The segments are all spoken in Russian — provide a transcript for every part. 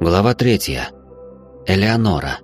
Глава третья. Элеонора.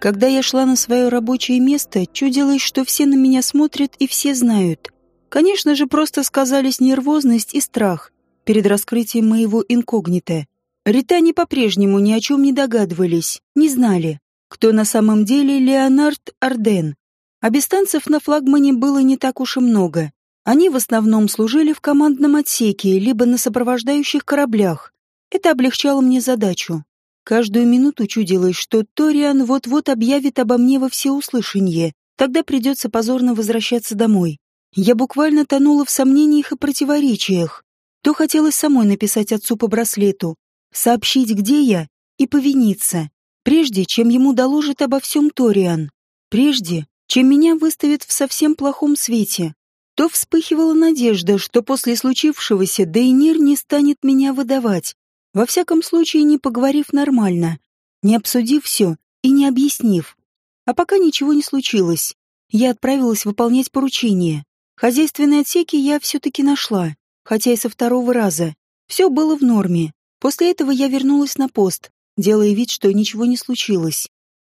Когда я шла на свое рабочее место, чудилось, что все на меня смотрят и все знают. Конечно же, просто сказались нервозность и страх перед раскрытием моего инкогнито. Ритане по-прежнему ни о чем не догадывались, не знали, кто на самом деле Леонард Арден. Абистанцев на флагмане было не так уж и много. Они в основном служили в командном отсеке либо на сопровождающих кораблях. Это облегчало мне задачу. Каждую минуту чудилось, что Ториан вот-вот объявит обо мне во всеуслышание. Тогда придется позорно возвращаться домой. Я буквально тонула в сомнениях и противоречиях. То хотелось самой написать отцу по браслету, сообщить, где я, и повиниться, прежде чем ему доложит обо всем Ториан, прежде чем меня выставят в совсем плохом свете. То вспыхивала надежда, что после случившегося Дейнир не станет меня выдавать, во всяком случае не поговорив нормально, не обсудив все и не объяснив. А пока ничего не случилось, я отправилась выполнять поручение. Хозяйственные отсеки я все-таки нашла, хотя и со второго раза. Все было в норме. После этого я вернулась на пост, делая вид, что ничего не случилось.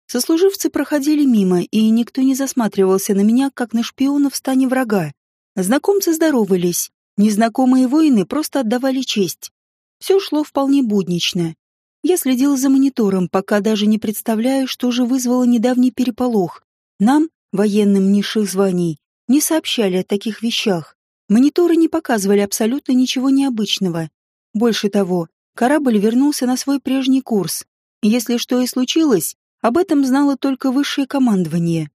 Сослуживцы проходили мимо, и никто не засматривался на меня, как на шпиона в стане врага. Знакомцы здоровались, незнакомые воины просто отдавали честь. Все шло вполне буднично. Я следила за монитором, пока даже не представляю, что же вызвало недавний переполох. Нам, военным низших званий, не сообщали о таких вещах. Мониторы не показывали абсолютно ничего необычного. Больше того, корабль вернулся на свой прежний курс. Если что и случилось, об этом знало только высшее командование.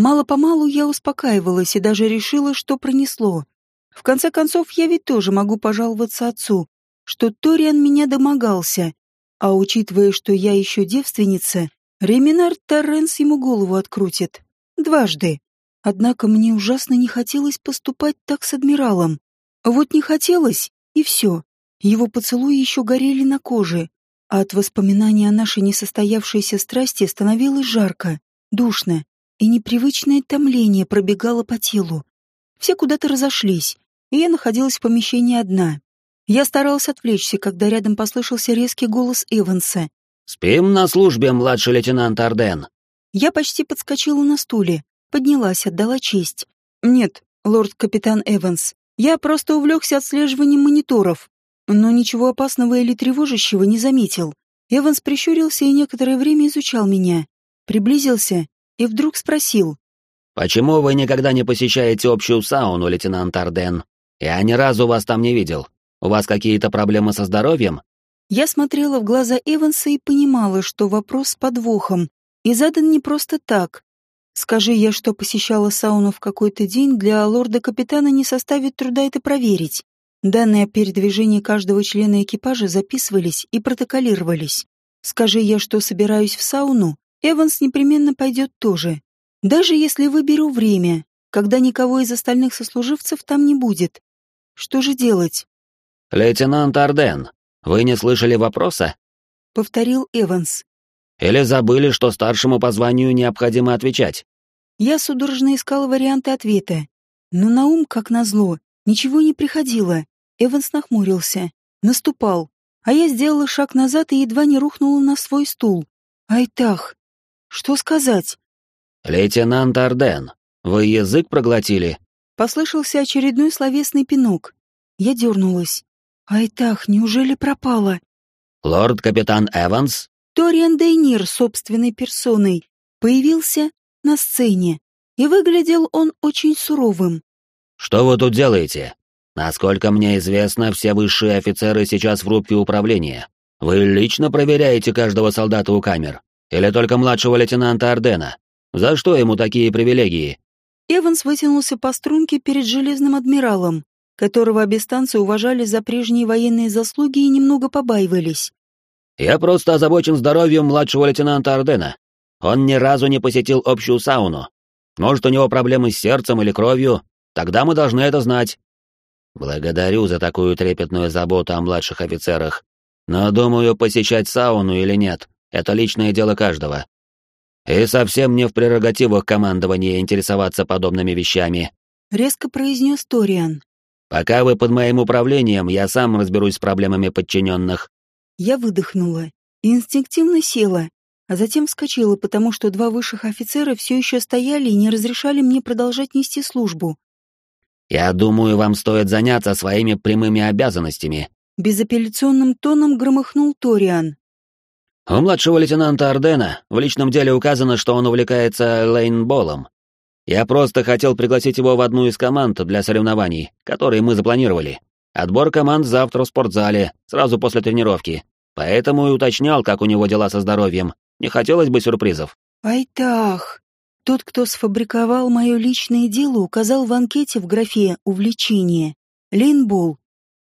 Мало-помалу я успокаивалась и даже решила, что пронесло. В конце концов, я ведь тоже могу пожаловаться отцу, что Ториан меня домогался. А учитывая, что я еще девственница, Реминар Торренс ему голову открутит. Дважды. Однако мне ужасно не хотелось поступать так с адмиралом. Вот не хотелось, и все. Его поцелуи еще горели на коже, а от воспоминаний о нашей несостоявшейся страсти становилось жарко, душно, и непривычное томление пробегало по телу. Все куда-то разошлись, и я находилась в помещении одна. Я старалась отвлечься, когда рядом послышался резкий голос Эванса. «Спим на службе, младший лейтенант Арден». Я почти подскочила на стуле, поднялась, отдала честь. «Нет, лорд-капитан Эванс, я просто увлекся отслеживанием мониторов но ничего опасного или тревожащего не заметил. Эванс прищурился и некоторое время изучал меня. Приблизился и вдруг спросил. «Почему вы никогда не посещаете общую сауну, лейтенант Арден? Я ни разу вас там не видел. У вас какие-то проблемы со здоровьем?» Я смотрела в глаза Эванса и понимала, что вопрос с подвохом, и задан не просто так. Скажи я, что посещала сауну в какой-то день, для лорда-капитана не составит труда это проверить. Данные о передвижении каждого члена экипажа записывались и протоколировались. Скажи я, что собираюсь в сауну, Эванс непременно пойдет тоже. Даже если выберу время, когда никого из остальных сослуживцев там не будет. Что же делать? «Лейтенант Арден, вы не слышали вопроса?» — повторил Эванс. «Или забыли, что старшему по званию необходимо отвечать?» Я судорожно искала варианты ответа, но на ум, как назло, ничего не приходило. Эванс нахмурился, наступал, а я сделала шаг назад и едва не рухнула на свой стул. Айтах, что сказать? «Лейтенант Арден, вы язык проглотили?» Послышался очередной словесный пинок. Я дернулась. Айтах, неужели пропала? «Лорд-капитан Эванс?» Ториан Дейнир собственной персоной появился на сцене, и выглядел он очень суровым. «Что вы тут делаете?» Насколько мне известно, все высшие офицеры сейчас в рубке управления. Вы лично проверяете каждого солдата у камер? Или только младшего лейтенанта Ардена? За что ему такие привилегии?» Эванс вытянулся по струнке перед железным адмиралом, которого абистанцы уважали за прежние военные заслуги и немного побаивались. «Я просто озабочен здоровьем младшего лейтенанта Ардена. Он ни разу не посетил общую сауну. Может, у него проблемы с сердцем или кровью? Тогда мы должны это знать. Благодарю за такую трепетную заботу о младших офицерах. Но, думаю, посещать сауну или нет — это личное дело каждого. И совсем не в прерогативах командования интересоваться подобными вещами. Резко произнес Ториан. Пока вы под моим управлением, я сам разберусь с проблемами подчиненных». Я выдохнула инстинктивно села, а затем вскочила, потому что два высших офицера все еще стояли и не разрешали мне продолжать нести службу. «Я думаю, вам стоит заняться своими прямыми обязанностями», — безапелляционным тоном громыхнул Ториан. «У младшего лейтенанта Ардена в личном деле указано, что он увлекается лейнболом. Я просто хотел пригласить его в одну из команд для соревнований, которые мы запланировали. Отбор команд завтра в спортзале, сразу после тренировки. Поэтому и уточнял, как у него дела со здоровьем. Не хотелось бы сюрпризов. Айтах! Тот, кто сфабриковал мое личное дело, указал в анкете в графе «Увлечение». Лейнбол.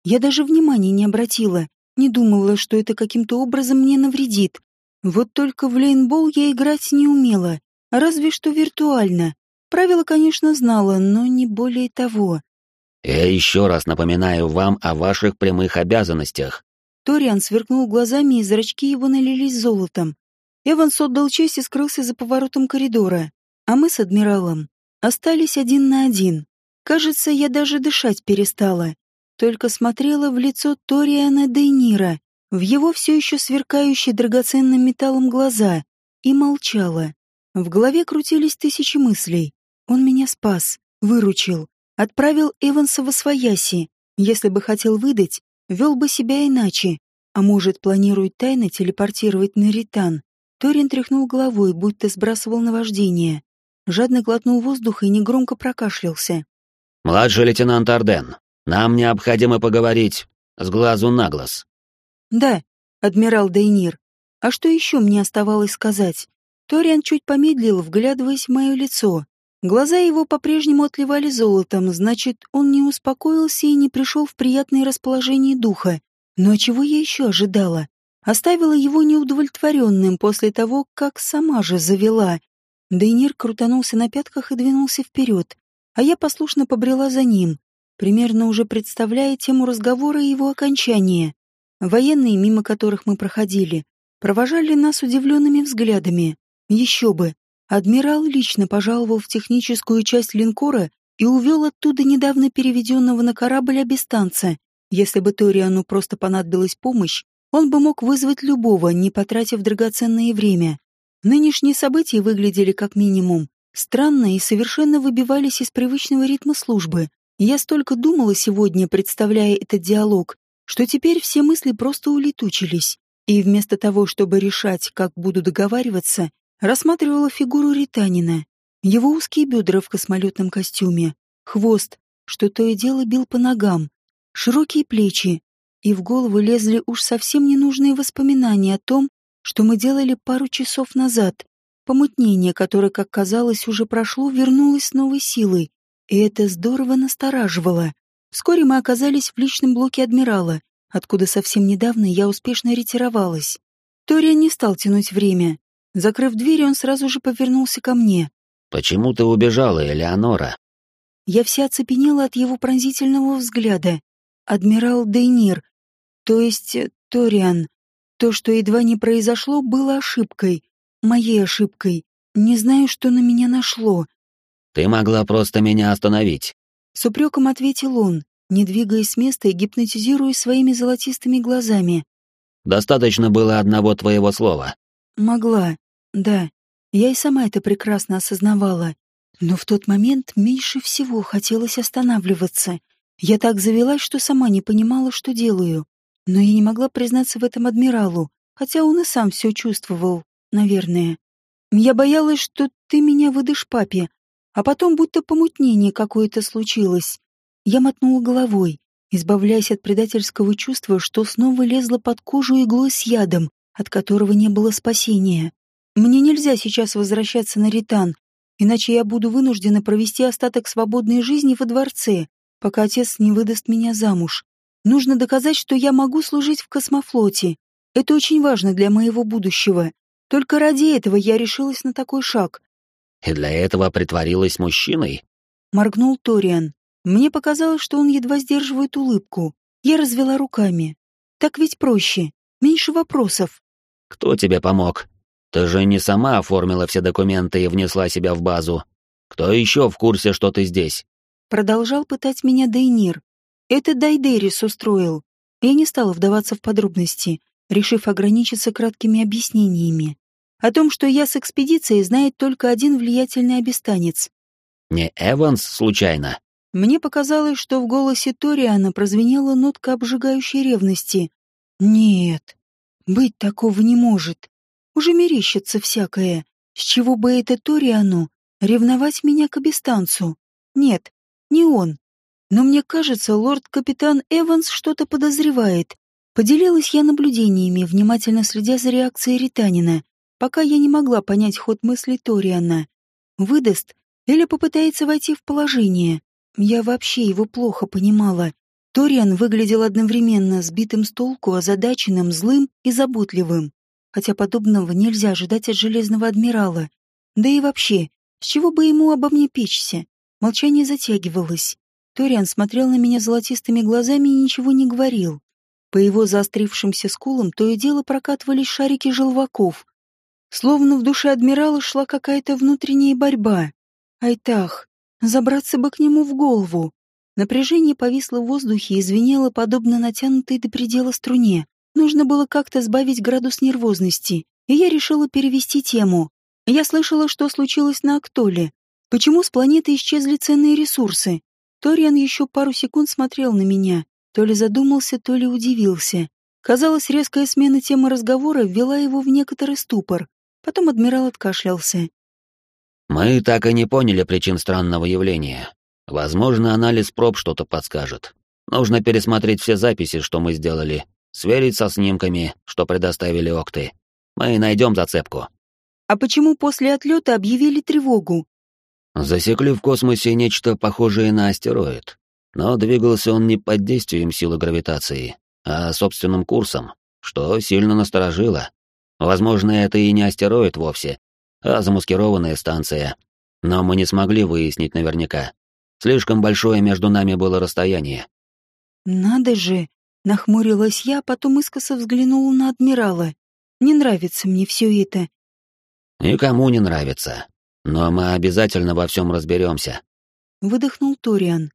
Я даже внимания не обратила, не думала, что это каким-то образом мне навредит. Вот только в лейнбол я играть не умела, разве что виртуально. Правила, конечно, знала, но не более того. «Я еще раз напоминаю вам о ваших прямых обязанностях». Ториан сверкнул глазами, и зрачки его налились золотом. Эванс отдал честь и скрылся за поворотом коридора, а мы с адмиралом остались один на один. Кажется, я даже дышать перестала, только смотрела в лицо Ториана Дейнира, в его все еще сверкающие драгоценным металлом глаза, и молчала. В голове крутились тысячи мыслей. Он меня спас, выручил, отправил Эванса во свояси. Если бы хотел выдать, вел бы себя иначе. А может, планирует тайно телепортировать на Ритан. Торин тряхнул головой, будто сбрасывал наваждение. Жадно глотнул воздух и негромко прокашлялся. «Младший лейтенант Арден, нам необходимо поговорить с глазу на глаз». «Да, адмирал Дейнир. А что еще мне оставалось сказать?» Ториан чуть помедлил, вглядываясь в мое лицо. Глаза его по-прежнему отливали золотом, значит, он не успокоился и не пришел в приятное расположение духа. Но чего я еще ожидала? оставила его неудовлетворенным после того, как сама же завела. Дейнир крутанулся на пятках и двинулся вперед, а я послушно побрела за ним, примерно уже представляя тему разговора и его окончания. Военные, мимо которых мы проходили, провожали нас удивленными взглядами. Еще бы, адмирал лично пожаловал в техническую часть линкора и увел оттуда недавно переведенного на корабль абистанца. Если бы Ториану просто понадобилась помощь, он бы мог вызвать любого, не потратив драгоценное время. Нынешние события выглядели как минимум странно и совершенно выбивались из привычного ритма службы. Я столько думала сегодня, представляя этот диалог, что теперь все мысли просто улетучились. И вместо того, чтобы решать, как буду договариваться, рассматривала фигуру Ританина, его узкие бедра в космолетном костюме, хвост, что то и дело бил по ногам, широкие плечи, и в голову лезли уж совсем ненужные воспоминания о том, что мы делали пару часов назад. Помутнение, которое, как казалось, уже прошло, вернулось с новой силой, и это здорово настораживало. Вскоре мы оказались в личном блоке адмирала, откуда совсем недавно я успешно ретировалась. Ториан не стал тянуть время. Закрыв дверь, он сразу же повернулся ко мне. «Почему ты убежала, Элеонора?» Я вся оцепенела от его пронзительного взгляда. Адмирал Дейнир, то есть, э, Ториан, то, что едва не произошло, было ошибкой. Моей ошибкой. Не знаю, что на меня нашло. Ты могла просто меня остановить. С упреком ответил он, не двигаясь с места и гипнотизируя своими золотистыми глазами. Достаточно было одного твоего слова. Могла, да. Я и сама это прекрасно осознавала. Но в тот момент меньше всего хотелось останавливаться. Я так завелась, что сама не понимала, что делаю. Но я не могла признаться в этом адмиралу, хотя он и сам все чувствовал, наверное. Я боялась, что ты меня выдашь папе, а потом будто помутнение какое-то случилось. Я мотнула головой, избавляясь от предательского чувства, что снова лезла под кожу иглой с ядом, от которого не было спасения. Мне нельзя сейчас возвращаться на Ритан, иначе я буду вынуждена провести остаток свободной жизни во дворце, пока отец не выдаст меня замуж. Нужно доказать, что я могу служить в космофлоте. Это очень важно для моего будущего. Только ради этого я решилась на такой шаг. И для этого притворилась мужчиной? Моргнул Ториан. Мне показалось, что он едва сдерживает улыбку. Я развела руками. Так ведь проще. Меньше вопросов. Кто тебе помог? Ты же не сама оформила все документы и внесла себя в базу. Кто еще в курсе, что ты здесь? Продолжал пытать меня Дейнир. Это Дайдерис устроил. Я не стала вдаваться в подробности, решив ограничиться краткими объяснениями. О том, что я с экспедицией, знает только один влиятельный обестанец. «Не Эванс, случайно?» Мне показалось, что в голосе Ториана прозвенела нотка обжигающей ревности. «Нет, быть такого не может. Уже мерещится всякое. С чего бы это Ториану ревновать меня к обестанцу? Нет, не он. Но мне кажется, лорд-капитан Эванс что-то подозревает. Поделилась я наблюдениями, внимательно следя за реакцией Ританина, пока я не могла понять ход мысли Ториана. Выдаст или попытается войти в положение. Я вообще его плохо понимала. Ториан выглядел одновременно сбитым с толку, озадаченным, злым и заботливым. Хотя подобного нельзя ожидать от Железного Адмирала. Да и вообще, с чего бы ему обо мне печься? Молчание затягивалось. Ториан смотрел на меня золотистыми глазами и ничего не говорил. По его заострившимся скулам то и дело прокатывались шарики желваков. Словно в душе адмирала шла какая-то внутренняя борьба. Айтах, забраться бы к нему в голову. Напряжение повисло в воздухе и звенело подобно натянутой до предела струне. Нужно было как-то сбавить градус нервозности, и я решила перевести тему. Я слышала, что случилось на Актоле. Почему с планеты исчезли ценные ресурсы? Ториан еще пару секунд смотрел на меня, то ли задумался, то ли удивился. Казалось, резкая смена темы разговора ввела его в некоторый ступор. Потом адмирал откашлялся. «Мы так и не поняли причин странного явления. Возможно, анализ проб что-то подскажет. Нужно пересмотреть все записи, что мы сделали, сверить со снимками, что предоставили Окты. Мы найдем зацепку». «А почему после отлета объявили тревогу?» Засекли в космосе нечто похожее на астероид. Но двигался он не под действием силы гравитации, а собственным курсом, что сильно насторожило. Возможно, это и не астероид вовсе, а замаскированная станция. Но мы не смогли выяснить наверняка. Слишком большое между нами было расстояние. «Надо же!» — нахмурилась я, потом искоса взглянула на адмирала. «Не нравится мне все это». «Никому не нравится. Но мы обязательно во всем разберемся. Выдохнул Ториан.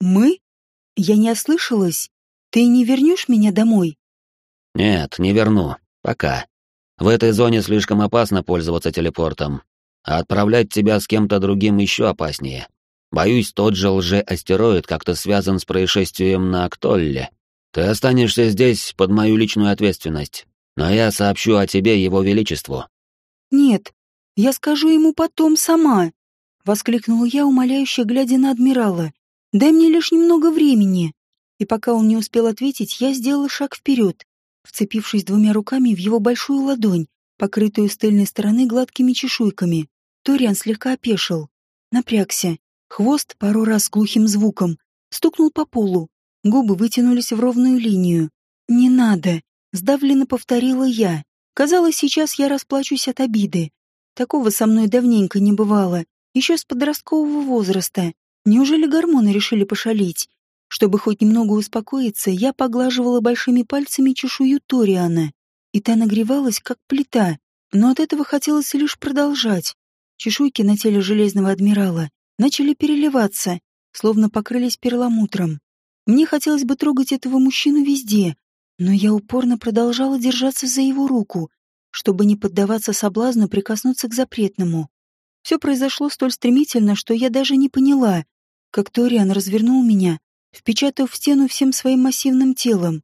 Мы? Я не ослышалась. Ты не вернешь меня домой? Нет, не верну. Пока. В этой зоне слишком опасно пользоваться телепортом. А отправлять тебя с кем-то другим еще опаснее. Боюсь, тот же лже-астероид как-то связан с происшествием на Актолле. Ты останешься здесь под мою личную ответственность, но я сообщу о тебе его величеству. Нет, я скажу ему потом сама!» — воскликнула я, умоляюще глядя на адмирала. «Дай мне лишь немного времени!» И пока он не успел ответить, я сделала шаг вперед, вцепившись двумя руками в его большую ладонь, покрытую с тыльной стороны гладкими чешуйками. Ториан слегка опешил, напрягся. Хвост пару раз с глухим звуком стукнул по полу. Губы вытянулись в ровную линию. «Не надо!» — сдавленно повторила я. Казалось, сейчас я расплачусь от обиды. Такого со мной давненько не бывало, еще с подросткового возраста. Неужели гормоны решили пошалить? Чтобы хоть немного успокоиться, я поглаживала большими пальцами чешую Ториана, и та нагревалась, как плита, но от этого хотелось лишь продолжать. Чешуйки на теле Железного Адмирала начали переливаться, словно покрылись перламутром. Мне хотелось бы трогать этого мужчину везде, но я упорно продолжала держаться за его руку, чтобы не поддаваться соблазну прикоснуться к запретному. Все произошло столь стремительно, что я даже не поняла, как Ториан развернул меня, впечатав в стену всем своим массивным телом.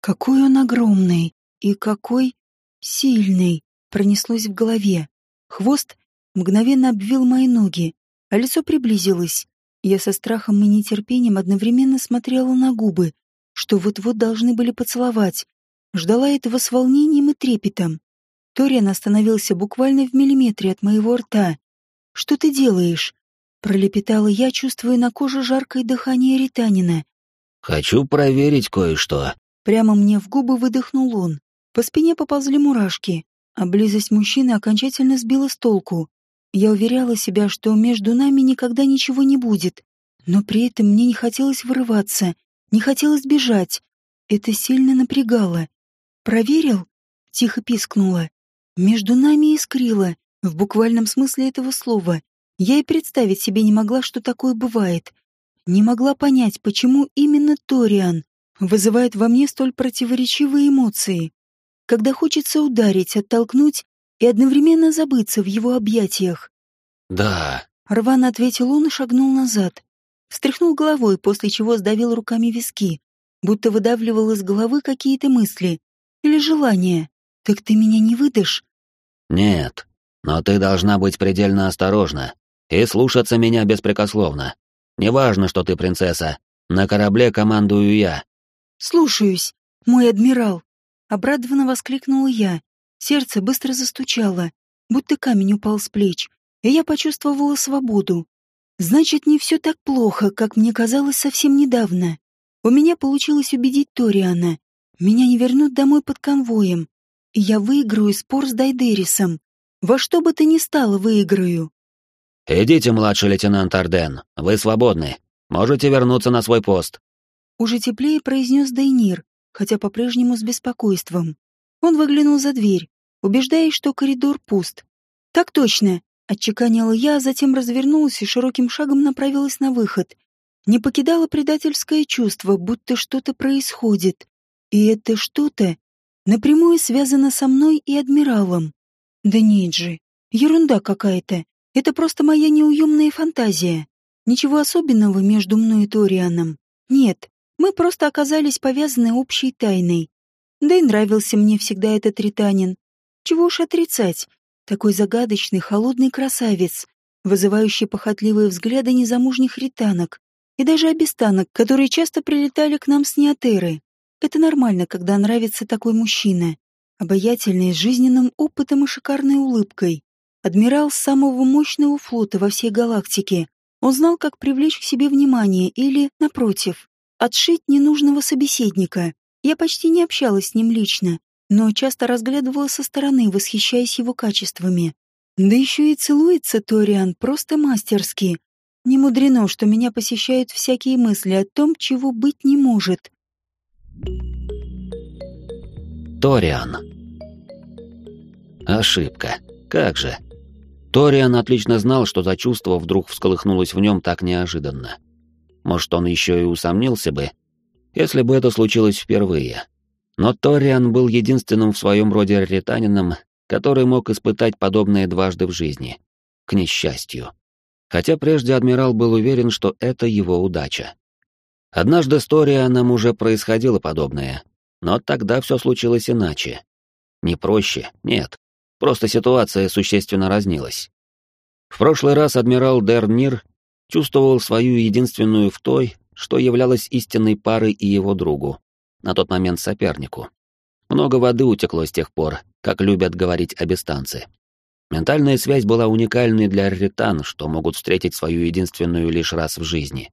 Какой он огромный и какой сильный, пронеслось в голове. Хвост мгновенно обвил мои ноги, а лицо приблизилось. Я со страхом и нетерпением одновременно смотрела на губы, что вот-вот должны были поцеловать. Ждала этого с волнением и трепетом. Ториан остановился буквально в миллиметре от моего рта. «Что ты делаешь?» Пролепетала я, чувствуя на коже жаркое дыхание Ританина. «Хочу проверить кое-что». Прямо мне в губы выдохнул он. По спине поползли мурашки, а близость мужчины окончательно сбила с толку. Я уверяла себя, что между нами никогда ничего не будет, но при этом мне не хотелось вырываться, не хотелось бежать. Это сильно напрягало. «Проверил?» — тихо пискнула. Между нами искрило, в буквальном смысле этого слова. Я и представить себе не могла, что такое бывает. Не могла понять, почему именно Ториан вызывает во мне столь противоречивые эмоции, когда хочется ударить, оттолкнуть и одновременно забыться в его объятиях. «Да», — рвано ответил он и шагнул назад. Встряхнул головой, после чего сдавил руками виски, будто выдавливал из головы какие-то мысли или желания. «Так ты меня не выдашь?» «Нет, но ты должна быть предельно осторожна и слушаться меня беспрекословно. Неважно, что ты принцесса, на корабле командую я». «Слушаюсь, мой адмирал!» Обрадованно воскликнула я. Сердце быстро застучало, будто камень упал с плеч, и я почувствовала свободу. Значит, не все так плохо, как мне казалось совсем недавно. У меня получилось убедить Ториана. Меня не вернут домой под конвоем. И я выиграю спор с Дайдерисом. Во что бы то ни стало, выиграю. «Идите, младший лейтенант Арден, вы свободны. Можете вернуться на свой пост». Уже теплее произнес Дайнир, хотя по-прежнему с беспокойством. Он выглянул за дверь, убеждаясь, что коридор пуст. «Так точно!» — отчеканила я, а затем развернулась и широким шагом направилась на выход. Не покидало предательское чувство, будто что-то происходит. И это что-то напрямую связано со мной и адмиралом. Да нет же, ерунда какая-то. Это просто моя неуемная фантазия. Ничего особенного между мной и Торианом. Нет, мы просто оказались повязаны общей тайной. Да и нравился мне всегда этот ританин. Чего уж отрицать. Такой загадочный, холодный красавец, вызывающий похотливые взгляды незамужних ританок и даже обестанок, которые часто прилетали к нам с Неотеры. Это нормально, когда нравится такой мужчина. Обаятельный, с жизненным опытом и шикарной улыбкой. Адмирал самого мощного флота во всей галактике. Он знал, как привлечь к себе внимание или, напротив, отшить ненужного собеседника. Я почти не общалась с ним лично, но часто разглядывала со стороны, восхищаясь его качествами. Да еще и целуется Ториан просто мастерски. Не мудрено, что меня посещают всякие мысли о том, чего быть не может. Ториан. Ошибка. Как же. Ториан отлично знал, что за чувство вдруг всколыхнулось в нем так неожиданно. Может, он еще и усомнился бы, если бы это случилось впервые. Но Ториан был единственным в своем роде ретанином, который мог испытать подобное дважды в жизни. К несчастью. Хотя прежде адмирал был уверен, что это его удача. Однажды с Торианом уже происходило подобное, но тогда все случилось иначе. Не проще, нет. Просто ситуация существенно разнилась. В прошлый раз адмирал Дернир чувствовал свою единственную в той, что являлась истинной парой и его другу, на тот момент сопернику. Много воды утекло с тех пор, как любят говорить абистанцы. Ментальная связь была уникальной для ретан, что могут встретить свою единственную лишь раз в жизни.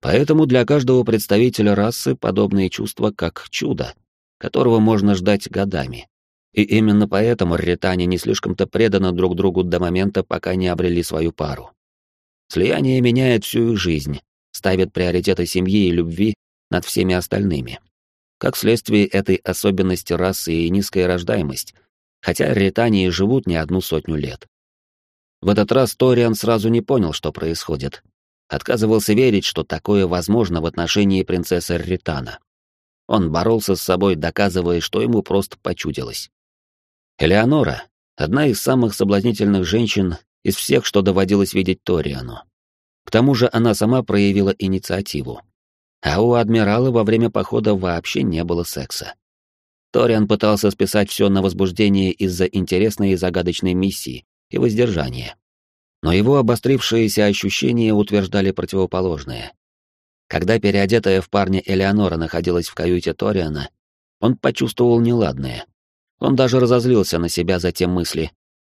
Поэтому для каждого представителя расы подобные чувства как чудо, которого можно ждать годами. И именно поэтому ретане не слишком-то преданы друг другу до момента, пока не обрели свою пару. Слияние меняет всю их жизнь, ставит приоритеты семьи и любви над всеми остальными. Как следствие этой особенности расы и низкая рождаемость, хотя ретании живут не одну сотню лет. В этот раз Ториан сразу не понял, что происходит, отказывался верить, что такое возможно в отношении принцессы Ритана. Он боролся с собой, доказывая, что ему просто почудилось. Элеонора — одна из самых соблазнительных женщин из всех, что доводилось видеть Ториану. К тому же она сама проявила инициативу. А у адмирала во время похода вообще не было секса. Ториан пытался списать все на возбуждение из-за интересной и загадочной миссии и воздержания но его обострившиеся ощущения утверждали противоположное. Когда переодетая в парня Элеонора находилась в каюте Ториана, он почувствовал неладное. Он даже разозлился на себя за те мысли,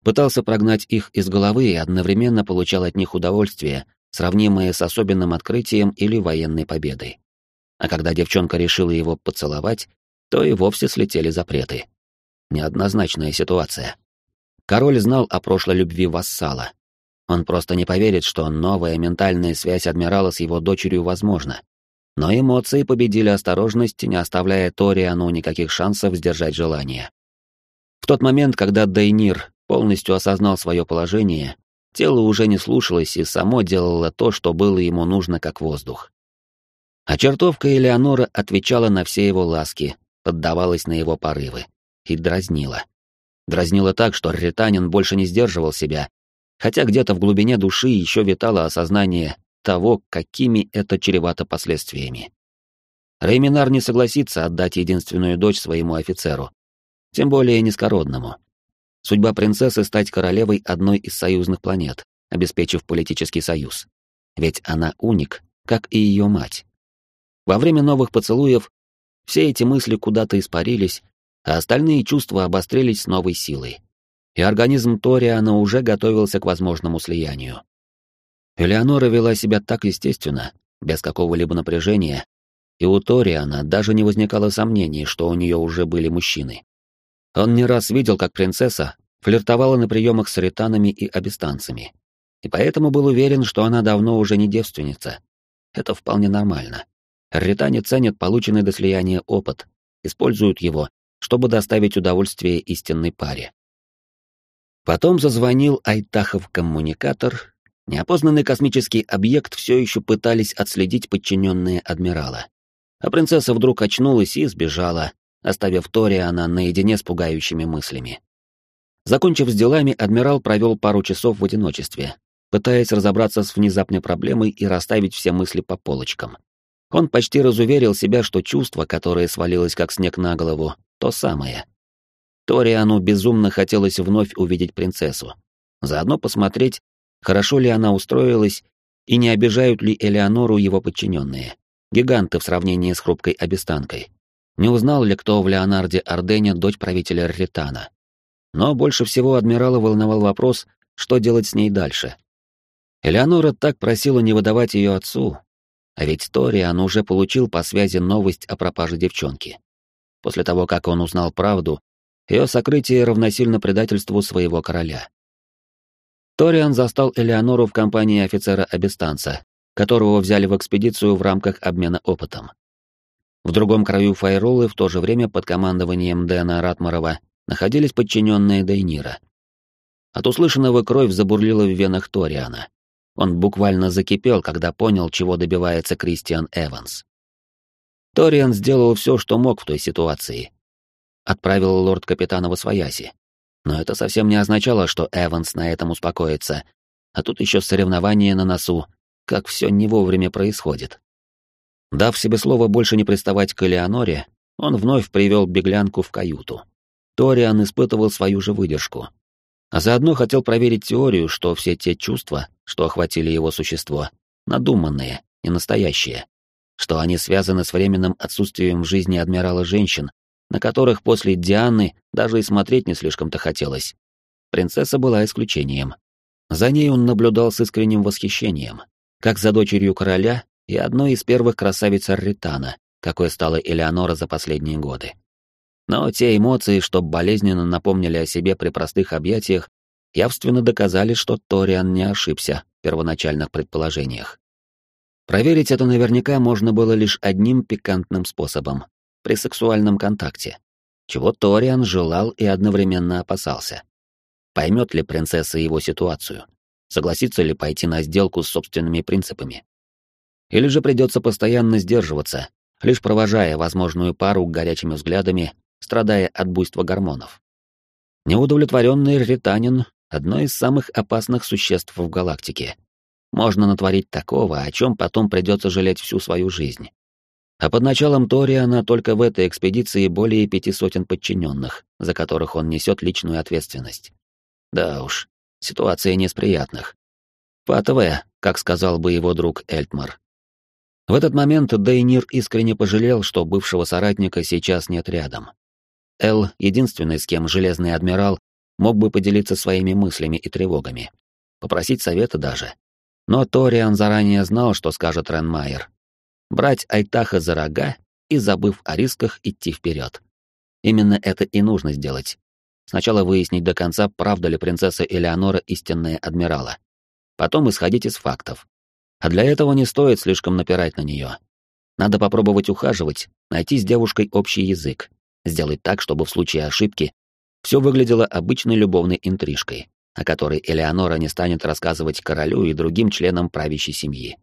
пытался прогнать их из головы и одновременно получал от них удовольствие, сравнимое с особенным открытием или военной победой. А когда девчонка решила его поцеловать, то и вовсе слетели запреты. Неоднозначная ситуация. Король знал о прошлой любви вассала, он просто не поверит, что новая ментальная связь адмирала с его дочерью возможна. Но эмоции победили осторожность, не оставляя Ториану никаких шансов сдержать желание. В тот момент, когда Дейнир полностью осознал свое положение, Тело уже не слушалось и само делало то, что было ему нужно, как воздух. А чертовка Элеонора отвечала на все его ласки, поддавалась на его порывы и дразнила. Дразнила так, что Ританин больше не сдерживал себя, хотя где-то в глубине души еще витало осознание того, какими это чревато последствиями. Рейминар не согласится отдать единственную дочь своему офицеру, тем более низкородному. Судьба принцессы стать королевой одной из союзных планет, обеспечив политический союз. Ведь она уник, как и ее мать. Во время новых поцелуев все эти мысли куда-то испарились, а остальные чувства обострились с новой силой. И организм Ториана уже готовился к возможному слиянию. Элеонора вела себя так естественно, без какого-либо напряжения, и у Ториана даже не возникало сомнений, что у нее уже были мужчины. Он не раз видел, как принцесса флиртовала на приемах с ританами и абистанцами, и поэтому был уверен, что она давно уже не девственница. Это вполне нормально. Ритане ценят полученный до слияния опыт, используют его, чтобы доставить удовольствие истинной паре. Потом зазвонил Айтахов коммуникатор. Неопознанный космический объект все еще пытались отследить подчиненные адмирала. А принцесса вдруг очнулась и сбежала, оставив Ториана наедине с пугающими мыслями. Закончив с делами, адмирал провел пару часов в одиночестве, пытаясь разобраться с внезапной проблемой и расставить все мысли по полочкам. Он почти разуверил себя, что чувство, которое свалилось как снег на голову, то самое. Ториану безумно хотелось вновь увидеть принцессу. Заодно посмотреть, хорошо ли она устроилась и не обижают ли Элеонору его подчиненные. Гиганты в сравнении с хрупкой обестанкой. Не узнал ли кто в Леонарде Ордене дочь правителя Ритана? Но больше всего адмирала волновал вопрос, что делать с ней дальше. Элеонора так просила не выдавать ее отцу, а ведь Ториан уже получил по связи новость о пропаже девчонки. После того, как он узнал правду, ее сокрытие равносильно предательству своего короля. Ториан застал Элеонору в компании офицера-абистанца, которого взяли в экспедицию в рамках обмена опытом. В другом краю Файролы в то же время под командованием Дэна Ратмарова находились подчиненные Дейнира. От услышанного кровь забурлила в венах Ториана. Он буквально закипел, когда понял, чего добивается Кристиан Эванс. Ториан сделал все, что мог в той ситуации. Отправил лорд-капитана в Освояси. Но это совсем не означало, что Эванс на этом успокоится. А тут еще соревнование на носу. Как все не вовремя происходит. Дав себе слово больше не приставать к Элеоноре, он вновь привел беглянку в каюту. Ториан испытывал свою же выдержку. А заодно хотел проверить теорию, что все те чувства, что охватили его существо, надуманные, не настоящие. Что они связаны с временным отсутствием в жизни адмирала женщин, на которых после Дианы даже и смотреть не слишком-то хотелось. Принцесса была исключением. За ней он наблюдал с искренним восхищением, как за дочерью короля и одной из первых красавиц Арритана, какой стала Элеонора за последние годы. Но те эмоции, что болезненно напомнили о себе при простых объятиях, явственно доказали, что Ториан не ошибся в первоначальных предположениях. Проверить это наверняка можно было лишь одним пикантным способом — при сексуальном контакте, чего Ториан желал и одновременно опасался. Поймет ли принцесса его ситуацию? Согласится ли пойти на сделку с собственными принципами? Или же придется постоянно сдерживаться, лишь провожая возможную пару горячими взглядами, страдая от буйства гормонов. Неудовлетворенный ританин — одно из самых опасных существ в галактике. Можно натворить такого, о чем потом придется жалеть всю свою жизнь. А под началом Ториана только в этой экспедиции более пяти сотен подчиненных, за которых он несет личную ответственность. Да уж, ситуация не из приятных. Патовая, как сказал бы его друг Эльтмар. В этот момент Дейнир искренне пожалел, что бывшего соратника сейчас нет рядом. Эл — единственный, с кем Железный Адмирал мог бы поделиться своими мыслями и тревогами. Попросить совета даже. Но Ториан заранее знал, что скажет Ренмайер. Брать Айтаха за рога и, забыв о рисках, идти вперед. Именно это и нужно сделать. Сначала выяснить до конца, правда ли принцесса Элеонора истинная адмирала. Потом исходить из фактов. А для этого не стоит слишком напирать на нее. Надо попробовать ухаживать, найти с девушкой общий язык, сделать так, чтобы в случае ошибки все выглядело обычной любовной интрижкой. о которой Элеонора не станет рассказывать королю и другим членам правящей семьи,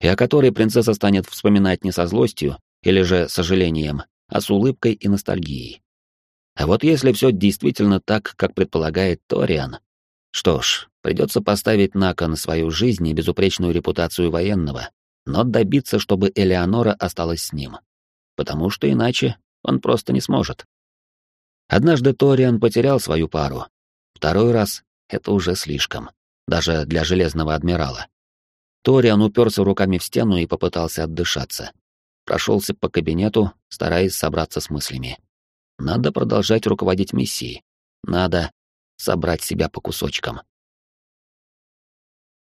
и о которой принцесса станет вспоминать не со злостью или же сожалением, а с улыбкой и ностальгией. А вот если все действительно так, как предполагает Ториан, что ж, придется поставить на кон свою жизнь и безупречную репутацию военного, но добиться, чтобы Элеонора осталась с ним. Потому что иначе он просто не сможет. Однажды Ториан потерял свою пару. Второй раз — это уже слишком. Даже для Железного Адмирала. Ториан уперся руками в стену и попытался отдышаться. Прошелся по кабинету, стараясь собраться с мыслями. Надо продолжать руководить миссией. Надо собрать себя по кусочкам.